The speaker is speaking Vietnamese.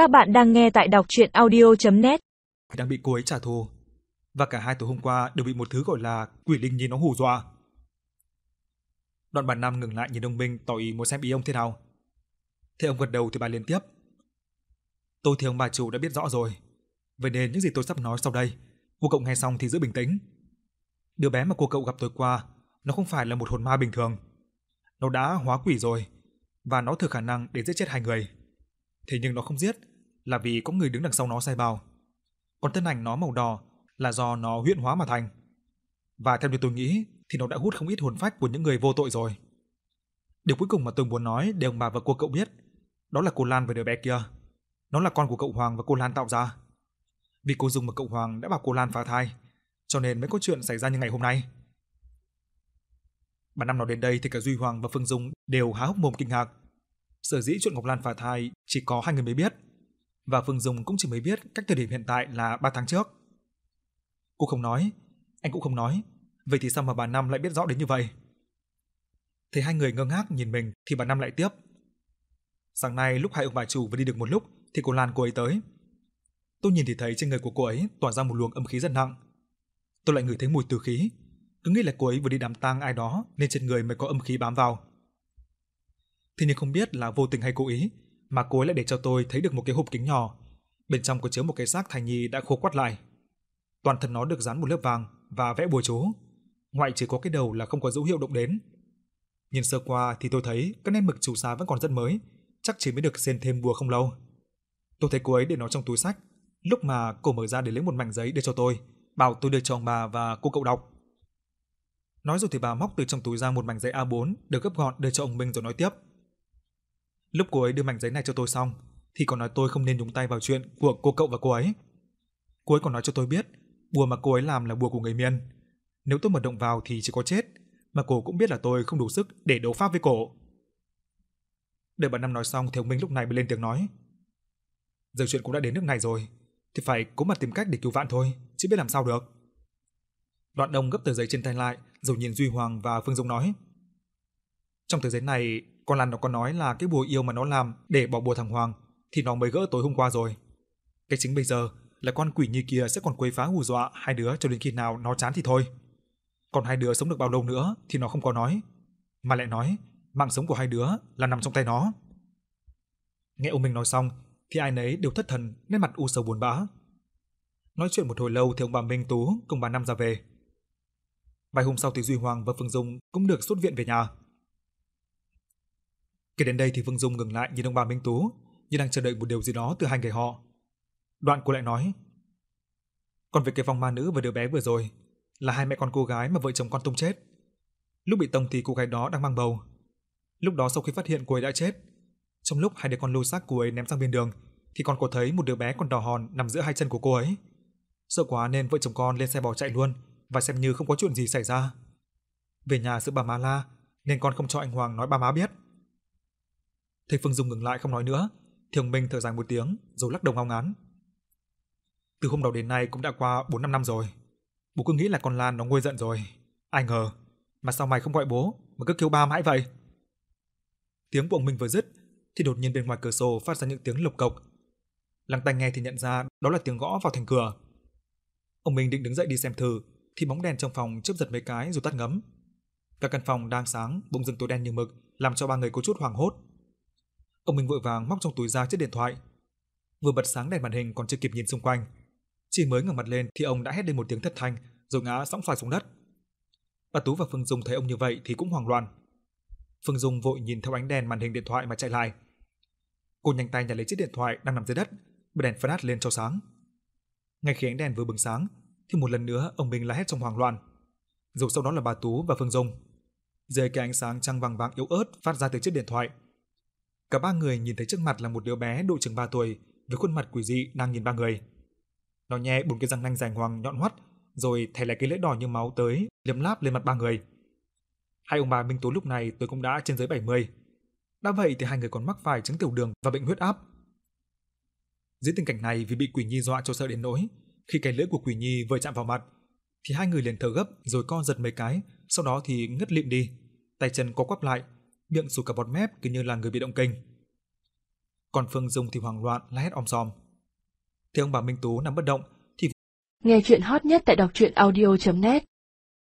Các bạn đang nghe tại đọc chuyện audio.net đang bị cô ấy trả thù. Và cả hai tối hôm qua đều bị một thứ gọi là quỷ linh nhìn nó hù dọa. Đoạn bà Năm ngừng lại nhìn ông Minh tỏ ý muốn xem ý ông thế nào. Thế ông gật đầu thì bà liên tiếp. Tôi thì ông bà chủ đã biết rõ rồi. Vậy nên những gì tôi sắp nói sau đây, cô cậu nghe xong thì giữ bình tĩnh. Đứa bé mà cô cậu gặp tối qua, nó không phải là một hồn ma bình thường. Nó đã hóa quỷ rồi, và nó thừa khả năng để giết chết hai người. Thế nhưng nó không giết, là vì có người đứng đằng sau nó sai bao. Còn thân ảnh nó màu đỏ là do nó huyễn hóa mà thành. Và theo như tôi nghĩ thì nó đã hút không ít hồn phách của những người vô tội rồi. Điều cuối cùng mà tôi muốn nói để ông bà và cô cậu biết, đó là cô Lan và đứa bé kia. Nó là con của cậu Hoàng và cô Lan tạo ra. Vì cô Dung và cậu Hoàng đã bảo cô Lan phá thai, cho nên mới có chuyện xảy ra như ngày hôm nay. Bà năm nó đến đây thì cả Duy Hoàng và Phương Dung đều há hốc mồm kinh ngạc. Sở dĩ chuyện Ngọc Lan phá thai chỉ có hai người mới biết, và Phương Dung cũng chỉ mới biết cách thời điểm hiện tại là 3 tháng trước. Cô không nói, anh cũng không nói, vậy thì sao mà bà Năm lại biết rõ đến như vậy? Thấy hai người ngơ ngác nhìn mình thì bà Năm lại tiếp. Sáng nay lúc hai ông bà chủ vừa đi được một lúc thì cô Lan cô ấy tới. Tôi nhìn thì thấy trên người của cô ấy tỏa ra một luồng âm khí rất nặng. Tôi lại ngửi thấy mùi tử khí, cứ nghĩ là cô ấy vừa đi đám tang ai đó nên trên người mới có âm khí bám vào. Thế nhưng không biết là vô tình hay cố ý mà cô ấy lại để cho tôi thấy được một cái hộp kính nhỏ, bên trong có chứa một cái xác thai nhi đã khô quắt lại. Toàn thân nó được dán một lớp vàng và vẽ bùa chú, ngoại trừ có cái đầu là không có dấu hiệu động đến. Nhìn sơ qua thì tôi thấy cái nét mực chủ xá vẫn còn rất mới, chắc chỉ mới được xên thêm bùa không lâu. Tôi thấy cô ấy để nó trong túi sách, lúc mà cô mở ra để lấy một mảnh giấy đưa cho tôi, bảo tôi đưa cho ông bà và cô cậu đọc. Nói rồi thì bà móc từ trong túi ra một mảnh giấy A4 được gấp gọn đưa cho ông Minh rồi nói tiếp. Lúc cô ấy đưa mảnh giấy này cho tôi xong, thì còn nói tôi không nên nhúng tay vào chuyện của cô cậu và cô ấy. Cô ấy còn nói cho tôi biết, bùa mà cô ấy làm là bùa của người miền, Nếu tôi mở động vào thì chỉ có chết, mà cô cũng biết là tôi không đủ sức để đấu pháp với cổ. Đợi bà Năm nói xong thì ông Minh lúc này mới lên tiếng nói. Giờ chuyện cũng đã đến nước này rồi, thì phải cố mà tìm cách để cứu vạn thôi, chứ biết làm sao được. Đoạn Đông gấp tờ giấy trên tay lại, rồi nhìn Duy Hoàng và Phương Dung nói. Trong tờ giấy này, con Lan nó có nói là cái bùa yêu mà nó làm để bỏ bùa thằng Hoàng thì nó mới gỡ tối hôm qua rồi. Cái chính bây giờ là con quỷ nhi kia sẽ còn quấy phá hù dọa hai đứa cho đến khi nào nó chán thì thôi. Còn hai đứa sống được bao lâu nữa thì nó không có nói, mà lại nói mạng sống của hai đứa là nằm trong tay nó. Nghe ông Minh nói xong thì ai nấy đều thất thần, nét mặt u sầu buồn bã. Nói chuyện một hồi lâu thì ông bà Minh Tú cùng bà Năm ra về. Vài hôm sau thì Duy Hoàng và Phương Dung cũng được xuất viện về nhà. Kể đến đây thì vương Dung ngừng lại nhìn ông bà Minh Tú, như đang chờ đợi một điều gì đó từ hai người họ. Đoạn cô lại nói: "Còn về cái vòng ma nữ và đứa bé vừa rồi, là hai mẹ con cô gái mà vợ chồng con tông chết. Lúc bị tông thì cô gái đó đang mang bầu. Lúc đó sau khi phát hiện cô ấy đã chết, trong lúc hai đứa con lôi xác cô ấy ném sang bên đường, thì con có thấy một đứa bé còn đỏ hòn nằm giữa hai chân của cô ấy. Sợ quá nên vợ chồng con lên xe bỏ chạy luôn và xem như không có chuyện gì xảy ra. Về nhà giữa bà má la nên con không cho anh Hoàng nói bà má biết. Thấy Phương Dung ngừng lại không nói nữa, thì Minh thở dài một tiếng rồi lắc đầu ngao ngán. Từ hôm đầu đến nay cũng đã qua 4 5 năm rồi. Bố cứ nghĩ là con Lan nó nguôi giận rồi. Ai ngờ, mà sao mày không gọi bố mà cứ kêu ba mãi vậy? Tiếng của ông Minh vừa dứt thì đột nhiên bên ngoài cửa sổ phát ra những tiếng lộc cộc. lăng tai nghe thì nhận ra đó là tiếng gõ vào thành cửa. Ông Minh định đứng dậy đi xem thử thì bóng đèn trong phòng chớp giật mấy cái rồi tắt ngấm. Cả căn phòng đang sáng bỗng dưng tối đen như mực, làm cho ba người có chút hoảng hốt. Ông Minh vội vàng móc trong túi ra chiếc điện thoại. Vừa bật sáng đèn màn hình còn chưa kịp nhìn xung quanh, chỉ mới ngẩng mặt lên thì ông đã hét lên một tiếng thất thanh, rồi ngã sõng xoài xuống đất. Bà Tú và Phương Dung thấy ông như vậy thì cũng hoảng loạn. Phương Dung vội nhìn theo ánh đèn màn hình điện thoại mà chạy lại. Cô nhanh tay nhặt lấy chiếc điện thoại đang nằm dưới đất, bật đèn flash lên cho sáng. Ngay khi ánh đèn vừa bừng sáng, thì một lần nữa ông Minh la hét trong hoảng loạn. Rồi sau đó là bà Tú và Phương Dung. Dưới cái ánh sáng trăng vàng vàng yếu ớt phát ra từ chiếc điện thoại, Cả ba người nhìn thấy trước mặt là một đứa bé độ chừng 3 tuổi với khuôn mặt quỷ dị đang nhìn ba người. Nó nhẹ bốn cái răng nanh dài ngoằng nhọn hoắt, rồi thè lại cái lưỡi đỏ như máu tới, liếm láp lên mặt ba người. Hai ông bà Minh Tú lúc này tôi cũng đã trên dưới 70. Đã vậy thì hai người còn mắc phải chứng tiểu đường và bệnh huyết áp. Dưới tình cảnh này vì bị quỷ nhi dọa cho sợ đến nỗi, khi cái lưỡi của quỷ nhi vừa chạm vào mặt, thì hai người liền thở gấp rồi co giật mấy cái, sau đó thì ngất lịm đi, tay chân co quắp lại, miệng sùi cả bọt mép cứ như là người bị động kinh. còn Phương Dung thì hoảng loạn, la hét om sòm. Thì ông bà Minh Tú nằm bất động thì Nghe chuyện hot nhất tại đọc truyện audio.net